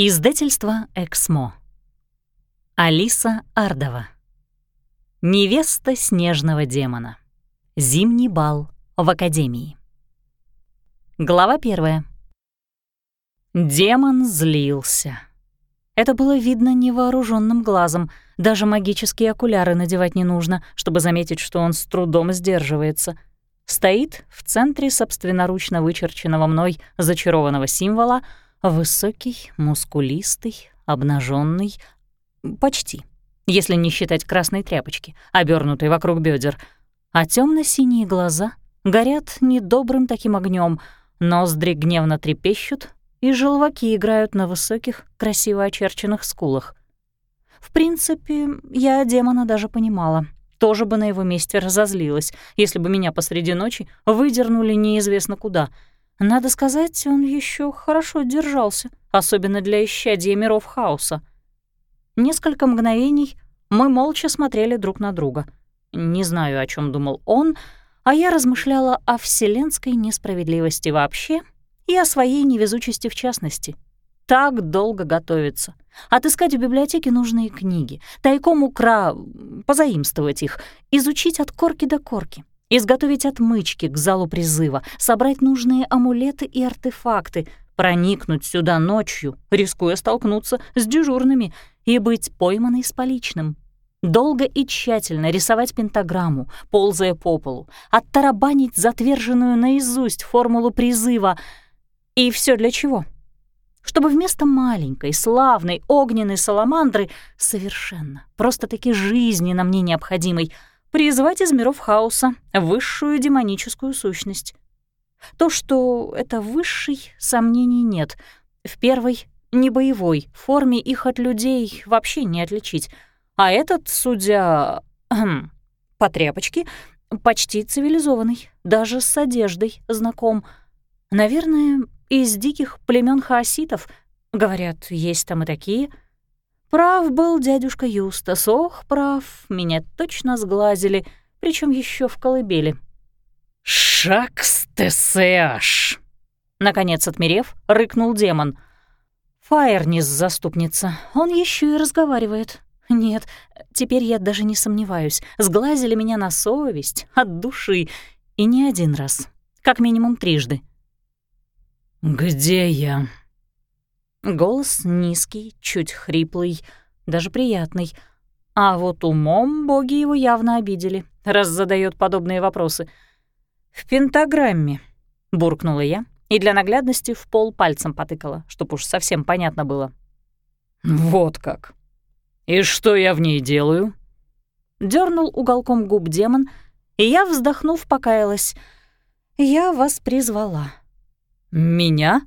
Издательство «Эксмо». Алиса Ардова. Невеста снежного демона. Зимний бал в Академии. Глава первая. Демон злился. Это было видно невооруженным глазом. Даже магические окуляры надевать не нужно, чтобы заметить, что он с трудом сдерживается. Стоит в центре собственноручно вычерченного мной зачарованного символа — Высокий, мускулистый, обнаженный, почти, если не считать красной тряпочки, обернутой вокруг бедер, а темно синие глаза горят недобрым таким огнем, ноздри гневно трепещут, и желваки играют на высоких, красиво очерченных скулах. В принципе, я демона даже понимала. Тоже бы на его месте разозлилась, если бы меня посреди ночи выдернули неизвестно куда — надо сказать, он еще хорошо держался, особенно для исчадия миров хаоса. Несколько мгновений мы молча смотрели друг на друга. Не знаю, о чем думал он, а я размышляла о вселенской несправедливости вообще и о своей невезучести в частности. Так долго готовиться. Отыскать в библиотеке нужные книги, тайком укра... позаимствовать их, изучить от корки до корки, изготовить отмычки к залу призыва, собрать нужные амулеты и артефакты, проникнуть сюда ночью, рискуя столкнуться с дежурными и быть пойманной с поличным. Долго и тщательно рисовать пентаграмму, ползая по полу, оттарабанить затверженную наизусть формулу призыва. И все для чего? Чтобы вместо маленькой, славной, огненной саламандры совершенно, просто-таки жизни нам не необходимой — призвать из миров хаоса высшую демоническую сущность. То, что это высший, сомнений нет. В первой, не боевой, форме их от людей вообще не отличить. А этот, судя эм, по тряпочке, почти цивилизованный, даже с одеждой знаком. Наверное, из диких племен хаоситов. Говорят, есть там и такие — Прав был дядюшка Юстас, ох, прав, меня точно сглазили, причем еще в колыбели. «Шакстесеаш!» Наконец отмерев, рыкнул демон. Фаернис заступница, он еще и разговаривает. Нет, теперь я даже не сомневаюсь, сглазили меня на совесть, от души, и не один раз, как минимум трижды. «Где я?» Голос низкий, чуть хриплый, даже приятный. А вот умом боги его явно обидели, раз задает подобные вопросы. «В пентаграмме», — буркнула я, и для наглядности в пол пальцем потыкала, чтоб уж совсем понятно было. «Вот как! И что я в ней делаю?» Дёрнул уголком губ демон, и я, вздохнув, покаялась. «Я вас призвала». «Меня?»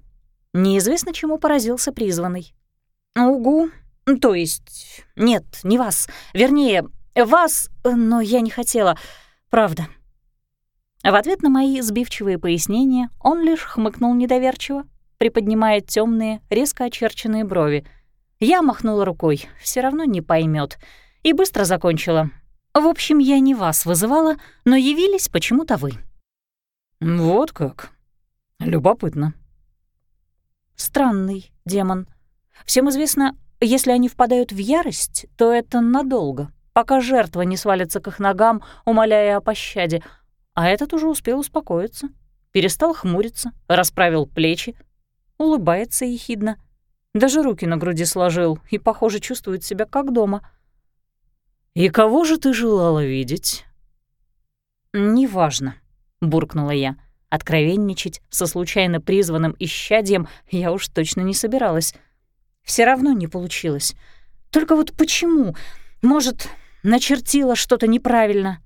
Неизвестно, чему поразился призванный. «Угу. То есть... Нет, не вас. Вернее, вас, но я не хотела. Правда». В ответ на мои сбивчивые пояснения он лишь хмыкнул недоверчиво, приподнимая темные, резко очерченные брови. Я махнула рукой, все равно не поймет, и быстро закончила. «В общем, я не вас вызывала, но явились почему-то вы». «Вот как. Любопытно», Странный демон. Всем известно, если они впадают в ярость, то это надолго, пока жертва не свалится к их ногам, умоляя о пощаде. А этот уже успел успокоиться. Перестал хмуриться, расправил плечи, улыбается ехидно. Даже руки на груди сложил и, похоже, чувствует себя как дома. «И кого же ты желала видеть?» «Неважно», — буркнула я. Откровенничать со случайно призванным исчадием я уж точно не собиралась. Все равно не получилось. Только вот почему? Может, начертила что-то неправильно?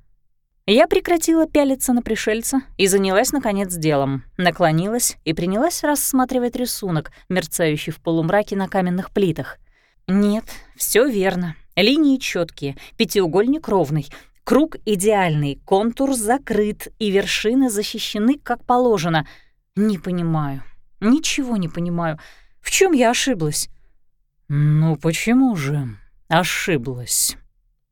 Я прекратила пялиться на пришельца и занялась, наконец, делом. Наклонилась и принялась рассматривать рисунок, мерцающий в полумраке на каменных плитах. Нет, все верно. Линии четкие, пятиугольник ровный, Круг идеальный, контур закрыт, и вершины защищены как положено. Не понимаю, ничего не понимаю. В чем я ошиблась? «Ну почему же ошиблась?»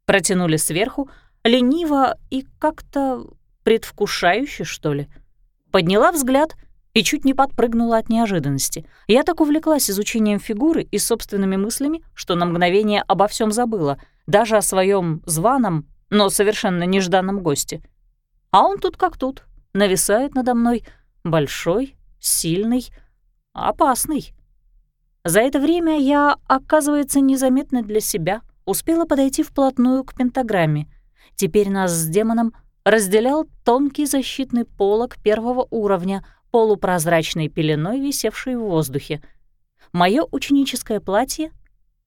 Протянули сверху, лениво и как-то предвкушающе, что ли. Подняла взгляд и чуть не подпрыгнула от неожиданности. Я так увлеклась изучением фигуры и собственными мыслями, что на мгновение обо всем забыла, даже о своем званом, но совершенно нежданном госте. А он тут как тут, нависает надо мной, большой, сильный, опасный. За это время я, оказывается, незаметно для себя успела подойти вплотную к пентаграмме. Теперь нас с демоном разделял тонкий защитный полог первого уровня, полупрозрачной пеленой, висевшей в воздухе. Моё ученическое платье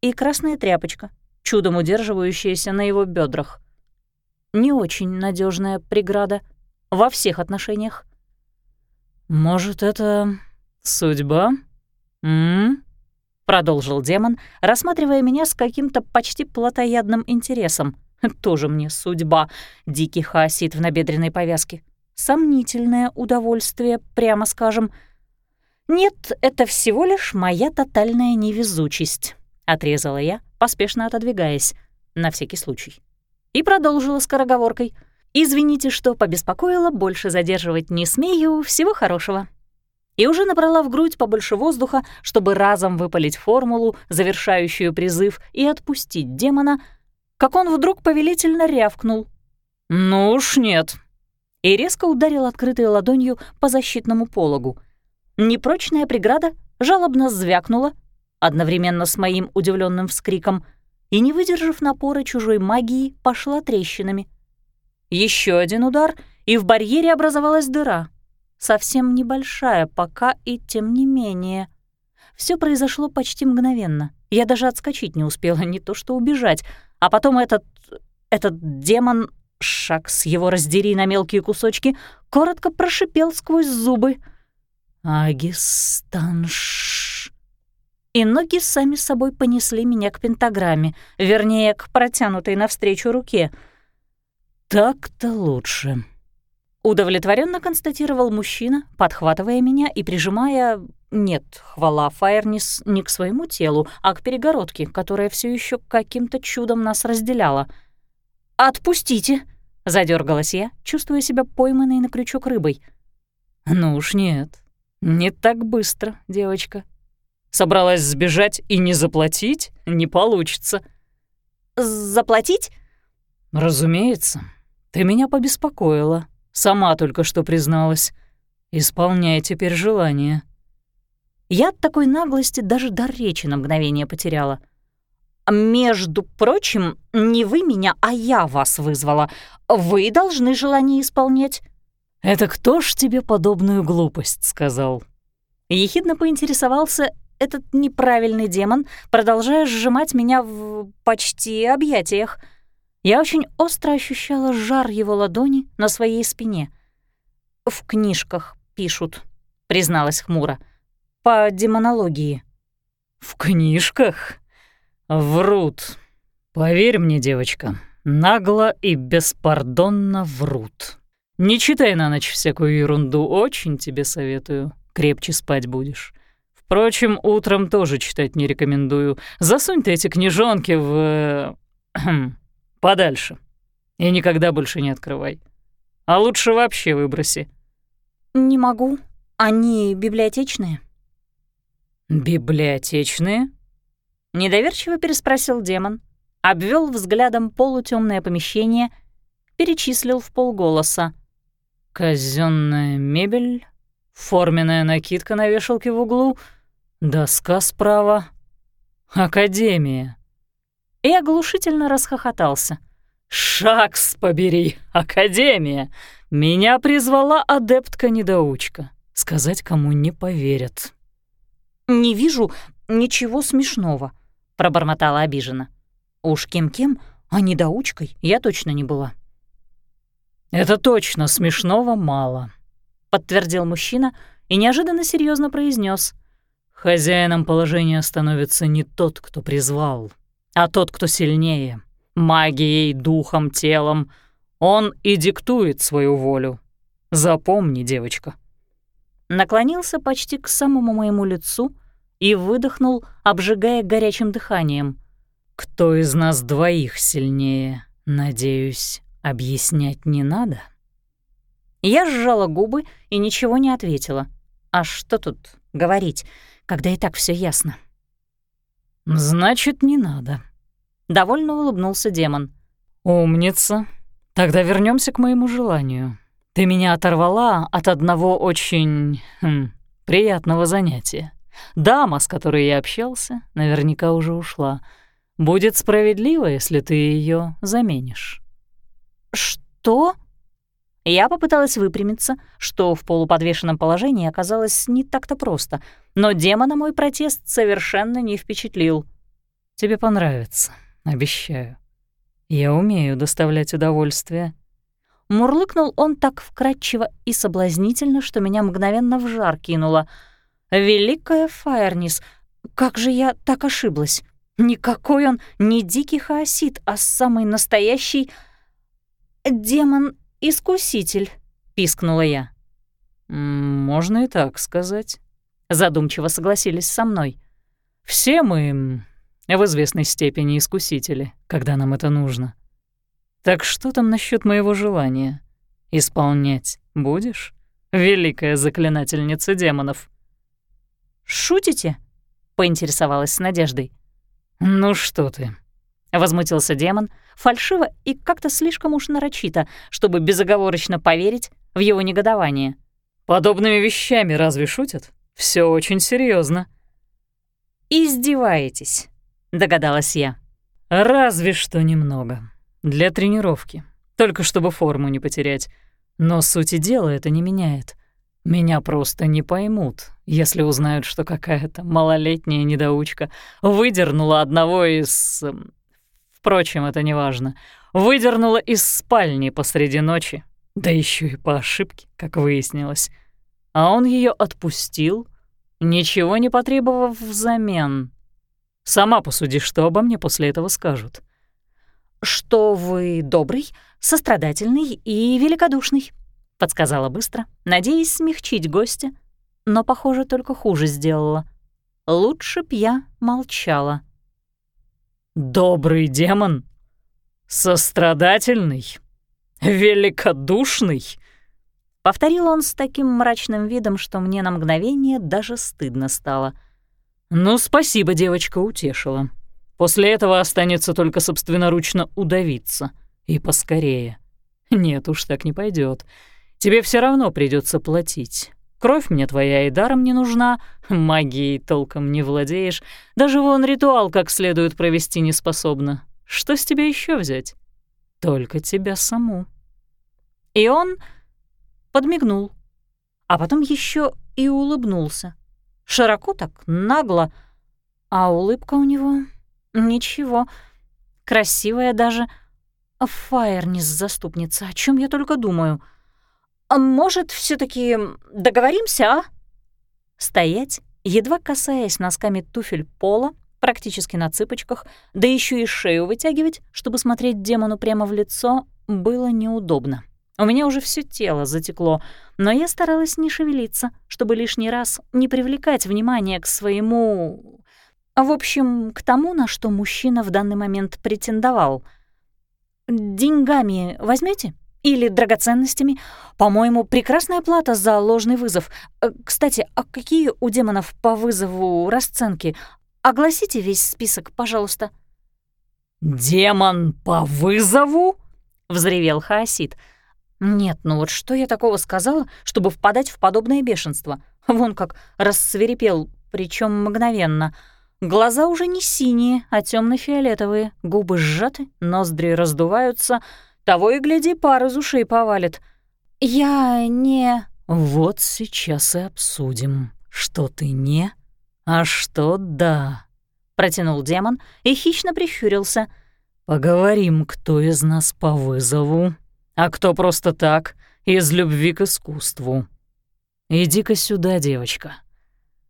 и красная тряпочка, чудом удерживающаяся на его бедрах. Не очень надежная преграда во всех отношениях. «Может, это судьба? М? продолжил демон, рассматривая меня с каким-то почти плотоядным интересом. Тоже мне судьба, дикий хаосит в набедренной повязке. Сомнительное удовольствие, прямо скажем. Нет, это всего лишь моя тотальная невезучесть, отрезала я, поспешно отодвигаясь, на всякий случай. И продолжила скороговоркой. «Извините, что побеспокоила, больше задерживать не смею, всего хорошего» и уже набрала в грудь побольше воздуха, чтобы разом выпалить формулу, завершающую призыв, и отпустить демона, как он вдруг повелительно рявкнул. «Ну уж нет», и резко ударил открытой ладонью по защитному пологу. Непрочная преграда жалобно звякнула, одновременно с моим удивленным вскриком, и, не выдержав напора чужой магии, пошла трещинами. Еще один удар, и в барьере образовалась дыра — Совсем небольшая пока и тем не менее. Все произошло почти мгновенно. Я даже отскочить не успела, не то что убежать. А потом этот... этот демон, шаг с его раздери на мелкие кусочки, коротко прошипел сквозь зубы. «Агистанш...» И ноги сами собой понесли меня к пентаграмме, вернее, к протянутой навстречу руке. «Так-то лучше», Удовлетворенно констатировал мужчина, подхватывая меня и прижимая... Нет, хвала Фаернис не к своему телу, а к перегородке, которая все еще каким-то чудом нас разделяла. «Отпустите!» — задергалась я, чувствуя себя пойманной на крючок рыбой. «Ну уж нет, не так быстро, девочка. Собралась сбежать и не заплатить? Не получится». «Заплатить?» «Разумеется. Ты меня побеспокоила», Сама только что призналась. Исполняй теперь желание». Я от такой наглости даже дар речи на мгновение потеряла. «Между прочим, не вы меня, а я вас вызвала. Вы должны желание исполнять». «Это кто ж тебе подобную глупость сказал?» Ехидно поинтересовался этот неправильный демон, продолжая сжимать меня в почти объятиях — я очень остро ощущала жар его ладони на своей спине. «В книжках пишут», — призналась хмуро, — «по демонологии». «В книжках? Врут. Поверь мне, девочка, нагло и беспардонно врут. Не читай на ночь всякую ерунду, очень тебе советую. Крепче спать будешь». Впрочем, утром тоже читать не рекомендую. Засунь ты эти книжонки в... Э, Подальше. И никогда больше не открывай. А лучше вообще выброси. Не могу. Они библиотечные. Библиотечные? Недоверчиво переспросил демон, обвел взглядом полутемное помещение, перечислил в полголоса. Казенная мебель, форменная накидка на вешалке в углу, доска справа, академия и оглушительно расхохотался. «Шакс побери, Академия! Меня призвала адептка-недоучка. Сказать кому не поверят». «Не вижу ничего смешного», — пробормотала обиженно. «Уж кем-кем, а недоучкой я точно не была». «Это точно смешного мало», — подтвердил мужчина и неожиданно серьезно произнес: «Хозяином положения становится не тот, кто призвал, а тот, кто сильнее, магией, духом, телом, он и диктует свою волю. Запомни, девочка». Наклонился почти к самому моему лицу и выдохнул, обжигая горячим дыханием. «Кто из нас двоих сильнее, надеюсь, объяснять не надо?» Я сжала губы и ничего не ответила. А что тут говорить, когда и так все ясно? «Значит, не надо», — довольно улыбнулся демон. «Умница. Тогда вернемся к моему желанию. Ты меня оторвала от одного очень хм, приятного занятия. Дама, с которой я общался, наверняка уже ушла. Будет справедливо, если ты ее заменишь». «Что?» Я попыталась выпрямиться, что в полуподвешенном положении оказалось не так-то просто, но демона мой протест совершенно не впечатлил. «Тебе понравится, обещаю. Я умею доставлять удовольствие». Мурлыкнул он так вкрадчиво и соблазнительно, что меня мгновенно в жар кинуло. «Великая Фаернис, как же я так ошиблась? Никакой он не дикий хаосит, а самый настоящий демон «Искуситель», — пискнула я. «Можно и так сказать», — задумчиво согласились со мной. «Все мы в известной степени искусители, когда нам это нужно. Так что там насчет моего желания? Исполнять будешь, великая заклинательница демонов?» «Шутите?» — поинтересовалась с надеждой. «Ну что ты», — возмутился демон, фальшиво и как-то слишком уж нарочито, чтобы безоговорочно поверить в его негодование. «Подобными вещами разве шутят? Все очень серьезно. «Издеваетесь», — догадалась я. «Разве что немного. Для тренировки. Только чтобы форму не потерять. Но сути дела это не меняет. Меня просто не поймут, если узнают, что какая-то малолетняя недоучка выдернула одного из эм, Впрочем, это не важно. Выдернула из спальни посреди ночи, да еще и по ошибке, как выяснилось. А он ее отпустил, ничего не потребовав взамен. Сама посуди, что обо мне после этого скажут. «Что вы добрый, сострадательный и великодушный», — подсказала быстро, надеясь смягчить гостя, но, похоже, только хуже сделала. Лучше б я молчала. Добрый демон? Сострадательный? Великодушный? Повторил он с таким мрачным видом, что мне на мгновение даже стыдно стало. «Ну, спасибо, девочка, утешила. После этого останется только собственноручно удавиться. И поскорее. Нет уж, так не пойдет. Тебе все равно придется платить. Кровь мне твоя и даром не нужна, магией толком не владеешь, даже вон ритуал как следует провести не способна. Что с тебя еще взять? Только тебя саму». И он подмигнул, а потом еще и улыбнулся. Широко так, нагло, а улыбка у него ничего, красивая даже. Фаернис заступница, о чем я только думаю — «А может, все таки договоримся, а?» Стоять, едва касаясь носками туфель пола, практически на цыпочках, да еще и шею вытягивать, чтобы смотреть демону прямо в лицо, было неудобно. У меня уже все тело затекло, но я старалась не шевелиться, чтобы лишний раз не привлекать внимание к своему... В общем, к тому, на что мужчина в данный момент претендовал. «Деньгами возьмете? Или драгоценностями. По-моему, прекрасная плата за ложный вызов. Э, кстати, а какие у демонов по вызову расценки? Огласите весь список, пожалуйста». «Демон по вызову?» — взревел Хаосид. «Нет, ну вот что я такого сказала, чтобы впадать в подобное бешенство? Вон как рассверепел, причем мгновенно. Глаза уже не синие, а темно фиолетовые губы сжаты, ноздри раздуваются — того и гляди, пар из ушей повалит. Я не... Вот сейчас и обсудим, что ты не, а что да. Протянул демон и хищно прищурился. Поговорим, кто из нас по вызову, а кто просто так, из любви к искусству. Иди-ка сюда, девочка.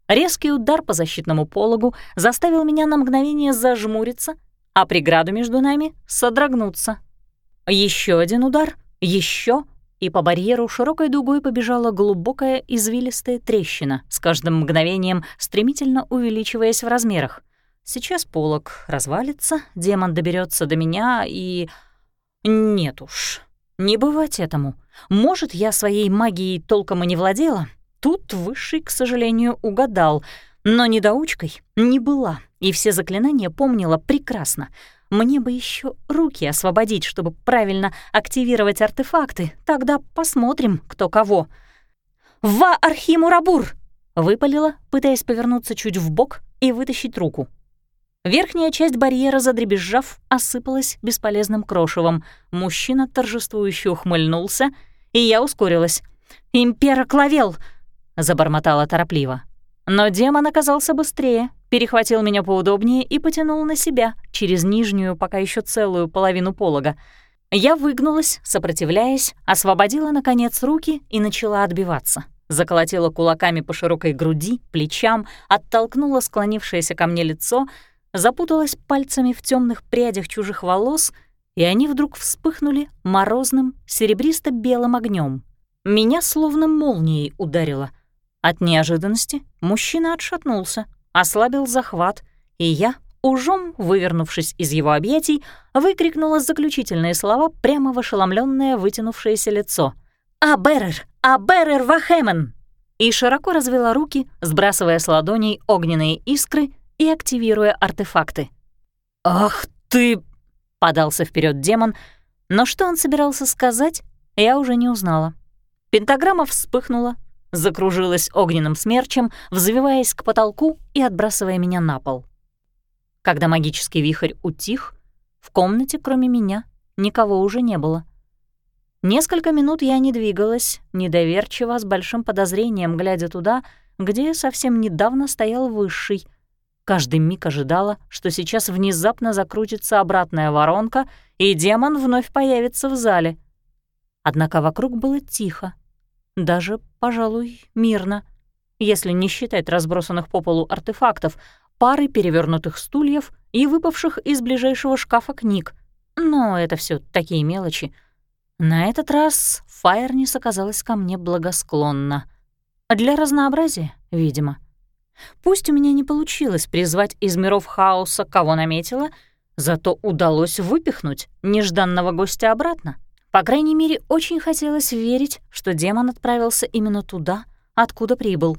Резкий удар по защитному пологу заставил меня на мгновение зажмуриться, а преграду между нами содрогнуться. Еще один удар, еще, и по барьеру широкой дугой побежала глубокая извилистая трещина, с каждым мгновением стремительно увеличиваясь в размерах. Сейчас полог развалится, демон доберется до меня и... Нет уж, не бывать этому. Может, я своей магией толком и не владела, тут Высший, к сожалению, угадал, но недоучкой не была, и все заклинания помнила прекрасно. Мне бы еще руки освободить, чтобы правильно активировать артефакты, тогда посмотрим, кто кого. «Ва Архимурабур!» — выпалила, пытаясь повернуться чуть в бок и вытащить руку. Верхняя часть барьера, задребезжав, осыпалась бесполезным крошевом. Мужчина торжествующе ухмыльнулся, и я ускорилась. «Импера Клавел!» — забормотала торопливо. Но демон оказался быстрее, перехватил меня поудобнее и потянул на себя через нижнюю, пока еще целую половину полога. Я выгнулась, сопротивляясь, освободила, наконец, руки и начала отбиваться. Заколотила кулаками по широкой груди, плечам, оттолкнула склонившееся ко мне лицо — запуталась пальцами в темных прядях чужих волос, и они вдруг вспыхнули морозным серебристо-белым огнем. Меня словно молнией ударило. От неожиданности мужчина отшатнулся, ослабил захват, и я, ужом вывернувшись из его объятий, выкрикнула заключительные слова прямо в ошеломленное вытянувшееся лицо. «Аберер! Аберер Вахемен!» и широко развела руки, сбрасывая с ладоней огненные искры и активируя артефакты. «Ах ты!» — подался вперед демон, но что он собирался сказать, я уже не узнала. Пентаграмма вспыхнула, закружилась огненным смерчем, взвиваясь к потолку и отбрасывая меня на пол. Когда магический вихрь утих, в комнате, кроме меня, никого уже не было. Несколько минут я не двигалась, недоверчиво, с большим подозрением, глядя туда, где совсем недавно стоял Высший — Каждый миг ожидала, что сейчас внезапно закрутится обратная воронка, и демон вновь появится в зале. Однако вокруг было тихо, даже, пожалуй, мирно, если не считать разбросанных по полу артефактов, пары перевернутых стульев и выпавших из ближайшего шкафа книг. Но это все такие мелочи. На этот раз Фаернис оказалась ко мне благосклонна. Для разнообразия, видимо. Пусть у меня не получилось призвать из миров хаоса, кого наметила, зато удалось выпихнуть нежданного гостя обратно. По крайней мере, очень хотелось верить, что демон отправился именно туда, откуда прибыл.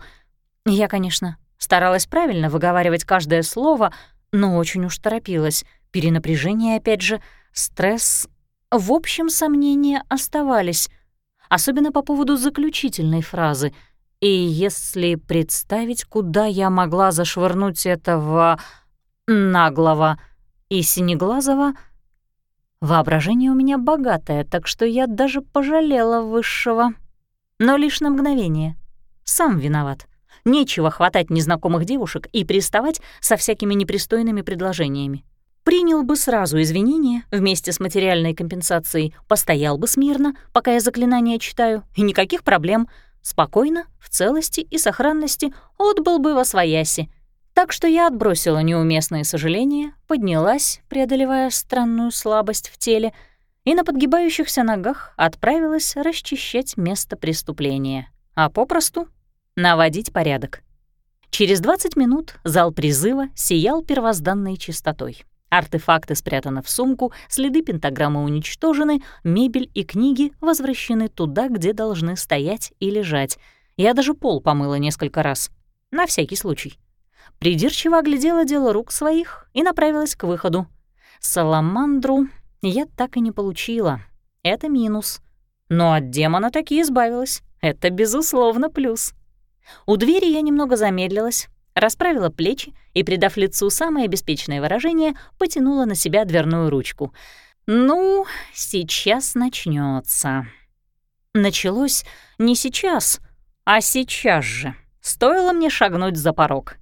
Я, конечно, старалась правильно выговаривать каждое слово, но очень уж торопилась. Перенапряжение, опять же, стресс. В общем, сомнения оставались, особенно по поводу заключительной фразы — и если представить, куда я могла зашвырнуть этого наглого и синеглазого, воображение у меня богатое, так что я даже пожалела высшего. Но лишь на мгновение. Сам виноват. Нечего хватать незнакомых девушек и приставать со всякими непристойными предложениями. Принял бы сразу извинения вместе с материальной компенсацией, постоял бы смирно, пока я заклинания читаю, и никаких проблем — спокойно, в целости и сохранности отбыл бы во свояси. Так что я отбросила неуместные сожаления, поднялась, преодолевая странную слабость в теле, и на подгибающихся ногах отправилась расчищать место преступления, а попросту наводить порядок. Через 20 минут зал призыва сиял первозданной чистотой. Артефакты спрятаны в сумку, следы пентаграммы уничтожены, мебель и книги возвращены туда, где должны стоять и лежать. Я даже пол помыла несколько раз. На всякий случай. Придирчиво оглядела дело рук своих и направилась к выходу. Саламандру я так и не получила. Это минус. Но от демона таки избавилась. Это, безусловно, плюс. У двери я немного замедлилась, расправила плечи и, придав лицу самое беспечное выражение, потянула на себя дверную ручку. «Ну, сейчас начнется. Началось не сейчас, а сейчас же. Стоило мне шагнуть за порог.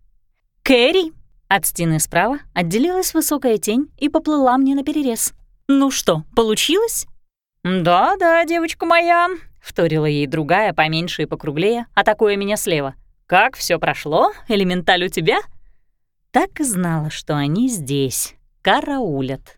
«Кэрри!» От стены справа отделилась высокая тень и поплыла мне на перерез. «Ну что, получилось?» «Да-да, девочка моя», — вторила ей другая, поменьше и покруглее, атакуя меня слева — «Как все прошло? Элементаль у тебя?» Так и знала, что они здесь, караулят.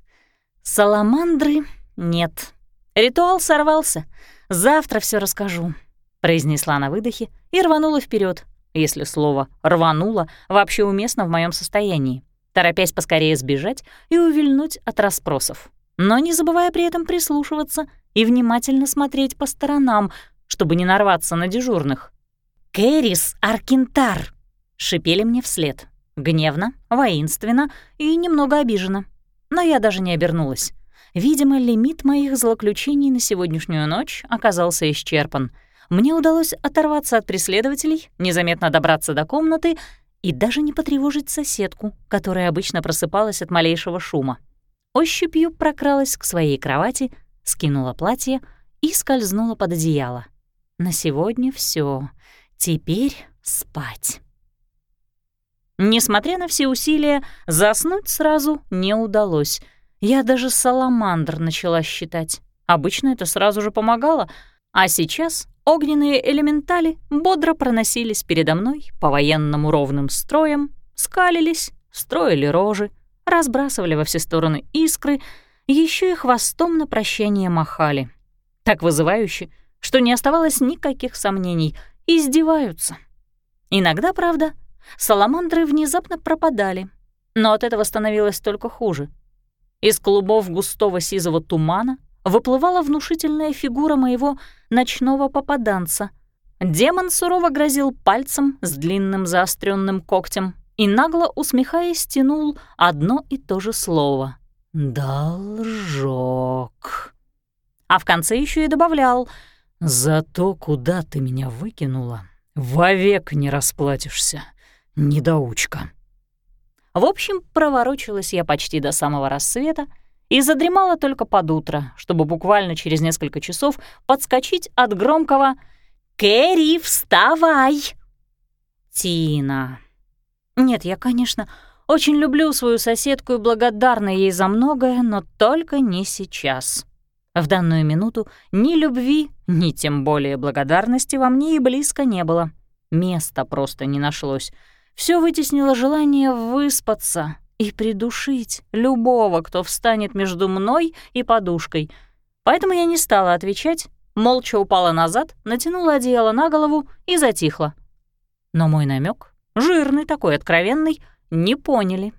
Саламандры нет. Ритуал сорвался. Завтра все расскажу, произнесла на выдохе и рванула вперед, если слово «рванула» вообще уместно в моем состоянии, торопясь поскорее сбежать и увильнуть от расспросов, но не забывая при этом прислушиваться и внимательно смотреть по сторонам, чтобы не нарваться на дежурных. «Кэрис Аркентар!» — шипели мне вслед. Гневно, воинственно и немного обиженно. Но я даже не обернулась. Видимо, лимит моих злоключений на сегодняшнюю ночь оказался исчерпан. Мне удалось оторваться от преследователей, незаметно добраться до комнаты и даже не потревожить соседку, которая обычно просыпалась от малейшего шума. Ощупью прокралась к своей кровати, скинула платье и скользнула под одеяло. На сегодня все. Теперь спать. Несмотря на все усилия, заснуть сразу не удалось. Я даже саламандр начала считать. Обычно это сразу же помогало, а сейчас огненные элементали бодро проносились передо мной по военному ровным строям, скалились, строили рожи, разбрасывали во все стороны искры, еще и хвостом на прощание махали. Так вызывающе, что не оставалось никаких сомнений, издеваются. Иногда, правда, Саламандры внезапно пропадали, но от этого становилось только хуже. Из клубов густого сизого тумана выплывала внушительная фигура моего ночного попаданца. Демон сурово грозил пальцем с длинным заостренным когтем и нагло усмехаясь тянул одно и то же слово — «должок». А в конце еще и добавлял «За то, куда ты меня выкинула, вовек не расплатишься». Недоучка. В общем, проворочилась я почти до самого рассвета и задремала только под утро, чтобы буквально через несколько часов подскочить от громкого «Кэрри, вставай!» Тина. Нет, я, конечно, очень люблю свою соседку и благодарна ей за многое, но только не сейчас. В данную минуту ни любви, ни тем более благодарности во мне и близко не было. Места просто не нашлось — все вытеснило желание выспаться и придушить любого, кто встанет между мной и подушкой. Поэтому я не стала отвечать, молча упала назад, натянула одеяло на голову и затихла. Но мой намек, жирный такой, откровенный, не поняли.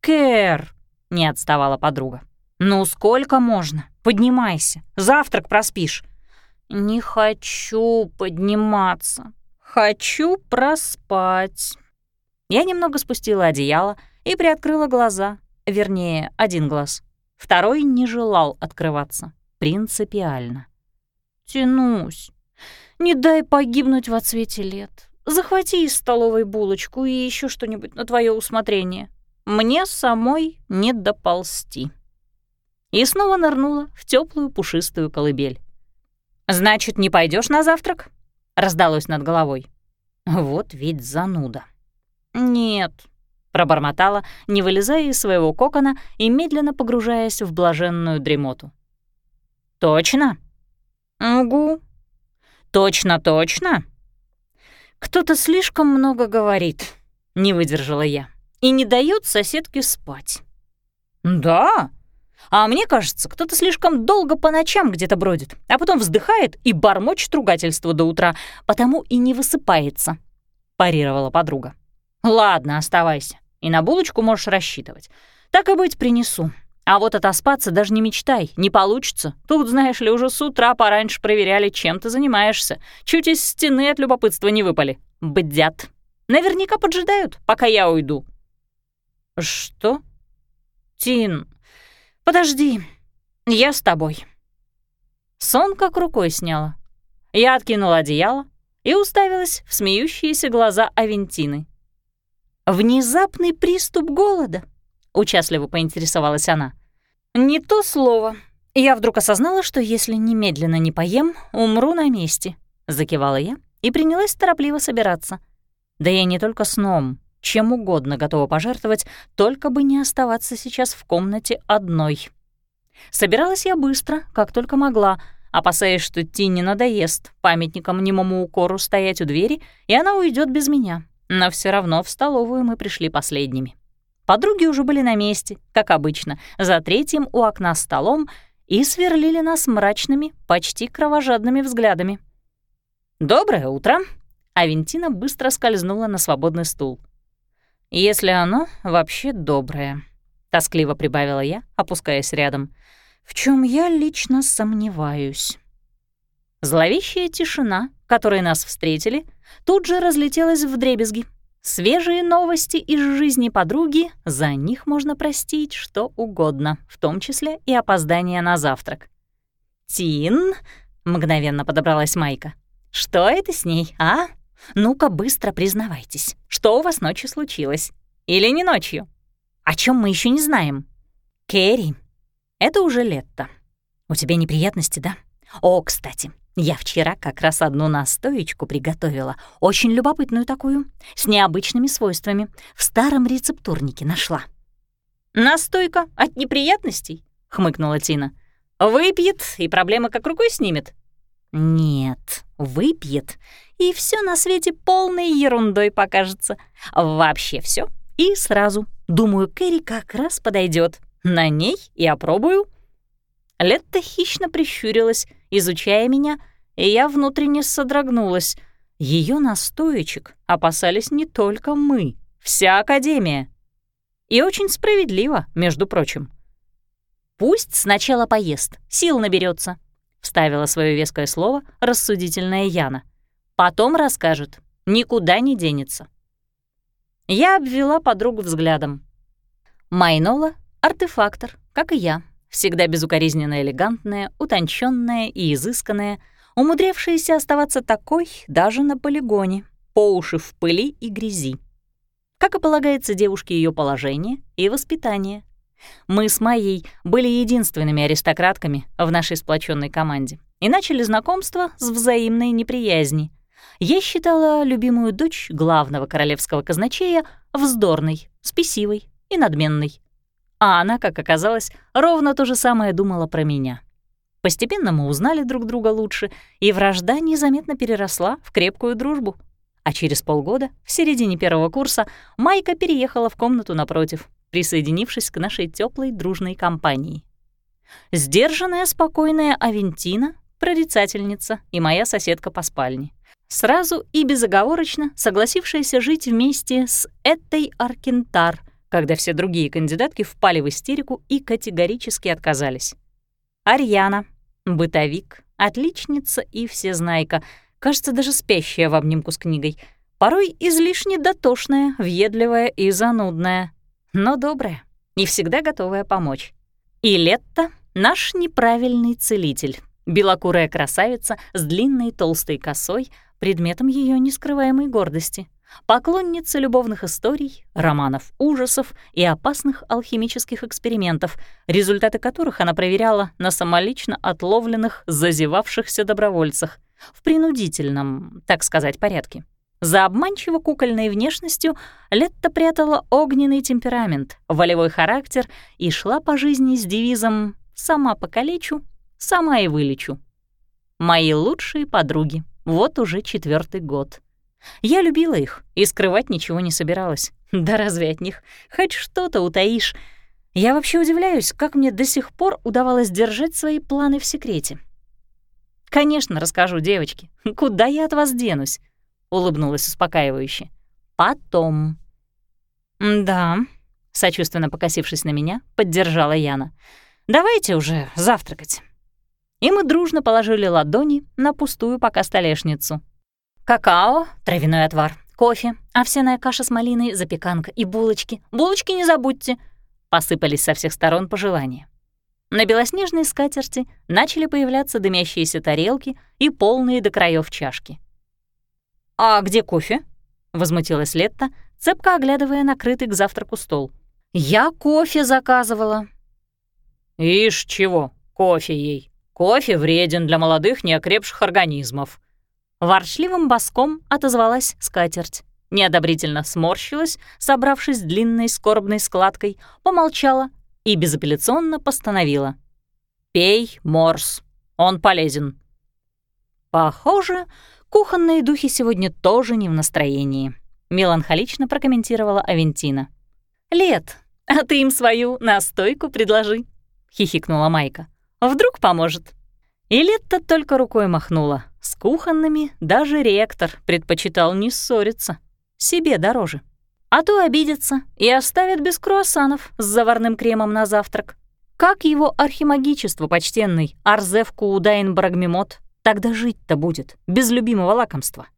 «Кэр!» — не отставала подруга. «Ну сколько можно? Поднимайся, завтрак проспишь». «Не хочу подниматься», «Хочу проспать». Я немного спустила одеяло и приоткрыла глаза, вернее, один глаз. Второй не желал открываться. Принципиально. «Тянусь. Не дай погибнуть в отсвете лет. Захвати из столовой булочку и еще что-нибудь на твое усмотрение. Мне самой не доползти». И снова нырнула в теплую пушистую колыбель. «Значит, не пойдешь на завтрак?» раздалось над головой. Вот ведь зануда. «Нет», — пробормотала, не вылезая из своего кокона и медленно погружаясь в блаженную дремоту. «Точно?» «Угу». «Точно-точно?» «Кто-то слишком много говорит», — не выдержала я, «и не дает соседке спать». «Да?» А мне кажется, кто-то слишком долго по ночам где-то бродит, а потом вздыхает и бормочет ругательство до утра, потому и не высыпается», — парировала подруга. «Ладно, оставайся, и на булочку можешь рассчитывать. Так и быть, принесу. А вот отоспаться даже не мечтай, не получится. Тут, знаешь ли, уже с утра пораньше проверяли, чем ты занимаешься. Чуть из стены от любопытства не выпали. Бдят. Наверняка поджидают, пока я уйду». «Что?» «Тин, «Подожди, я с тобой». Сон как рукой сняла. Я откинула одеяло и уставилась в смеющиеся глаза Авентины. «Внезапный приступ голода?» — участливо поинтересовалась она. «Не то слово. Я вдруг осознала, что если немедленно не поем, умру на месте», — закивала я и принялась торопливо собираться. Да я не только сном, чем угодно готова пожертвовать, только бы не оставаться сейчас в комнате одной. Собиралась я быстро, как только могла, опасаясь, что Тине надоест памятником немому укору стоять у двери, и она уйдет без меня. Но все равно в столовую мы пришли последними. Подруги уже были на месте, как обычно, за третьим у окна столом и сверлили нас мрачными, почти кровожадными взглядами. «Доброе утро!» Авентина быстро скользнула на свободный стул. «Если оно вообще доброе», — тоскливо прибавила я, опускаясь рядом, в чем я лично сомневаюсь. Зловещая тишина, которой нас встретили, тут же разлетелась в дребезги. Свежие новости из жизни подруги, за них можно простить что угодно, в том числе и опоздание на завтрак. «Тин», — мгновенно подобралась Майка, — «что это с ней, а? Ну-ка быстро признавайтесь, что у вас ночью случилось? Или не ночью? О чем мы еще не знаем?» «Керри, это уже лето. У тебя неприятности, да? О, кстати, я вчера как раз одну настоечку приготовила, очень любопытную такую, с необычными свойствами. В старом рецептурнике нашла. «Настойка от неприятностей?» — хмыкнула Тина. «Выпьет, и проблема как рукой снимет». «Нет, выпьет, и все на свете полной ерундой покажется. Вообще все и сразу. Думаю, Кэрри как раз подойдет. На ней и опробую». Летта хищно прищурилась, изучая меня, и я внутренне содрогнулась. Ее настоечек опасались не только мы, вся Академия. И очень справедливо, между прочим. «Пусть сначала поест, сил наберется, вставила свое веское слово рассудительная Яна. «Потом расскажет, никуда не денется». Я обвела подругу взглядом. Майнола — артефактор, как и я, всегда безукоризненно элегантная, утонченная и изысканная, умудрившаяся оставаться такой даже на полигоне, по уши в пыли и грязи. Как и полагается девушке ее положение и воспитание. Мы с Майей были единственными аристократками в нашей сплоченной команде и начали знакомство с взаимной неприязни. Я считала любимую дочь главного королевского казначея вздорной, спесивой и надменной. А она, как оказалось, ровно то же самое думала про меня. Постепенно мы узнали друг друга лучше, и вражда незаметно переросла в крепкую дружбу. А через полгода, в середине первого курса, Майка переехала в комнату напротив, присоединившись к нашей теплой дружной компании. Сдержанная, спокойная Авентина, прорицательница и моя соседка по спальне. Сразу и безоговорочно согласившаяся жить вместе с этой Аркентар, когда все другие кандидатки впали в истерику и категорически отказались. Арьяна, бытовик, отличница и всезнайка, кажется, даже спящая в обнимку с книгой, порой излишне дотошная, въедливая и занудная, но добрая и всегда готовая помочь. И Летта — наш неправильный целитель, белокурая красавица с длинной толстой косой, предметом ее нескрываемой гордости — Поклонница любовных историй, романов ужасов и опасных алхимических экспериментов, результаты которых она проверяла на самолично отловленных, зазевавшихся добровольцах в принудительном, так сказать, порядке. За обманчиво кукольной внешностью Летта прятала огненный темперамент, волевой характер и шла по жизни с девизом «сама покалечу, сама и вылечу». Мои лучшие подруги, вот уже четвертый год — я любила их и скрывать ничего не собиралась. Да разве от них хоть что-то утаишь? Я вообще удивляюсь, как мне до сих пор удавалось держать свои планы в секрете. «Конечно, расскажу, девочки. Куда я от вас денусь?» — улыбнулась успокаивающе. «Потом». «Да», — сочувственно покосившись на меня, поддержала Яна. «Давайте уже завтракать». И мы дружно положили ладони на пустую пока столешницу, Какао, травяной отвар, кофе, овсяная каша с малиной, запеканка и булочки. Булочки не забудьте!» Посыпались со всех сторон пожелания. На белоснежной скатерти начали появляться дымящиеся тарелки и полные до краев чашки. «А где кофе?» — возмутилась Летта, цепко оглядывая накрытый к завтраку стол. «Я кофе заказывала». «Ишь чего, кофе ей. Кофе вреден для молодых неокрепших организмов», Ворчливым боском отозвалась скатерть. Неодобрительно сморщилась, собравшись длинной скорбной складкой, помолчала и безапелляционно постановила. «Пей морс, он полезен». «Похоже, кухонные духи сегодня тоже не в настроении», — меланхолично прокомментировала Авентина. «Лет, а ты им свою настойку предложи», — хихикнула Майка. «Вдруг поможет?» И Летта только рукой махнула. С кухонными даже ректор предпочитал не ссориться. Себе дороже. А то обидятся и оставят без круассанов с заварным кремом на завтрак. Как его архимагичество почтенный Арзев Куудайн Брагмемот Тогда жить-то будет, без любимого лакомства.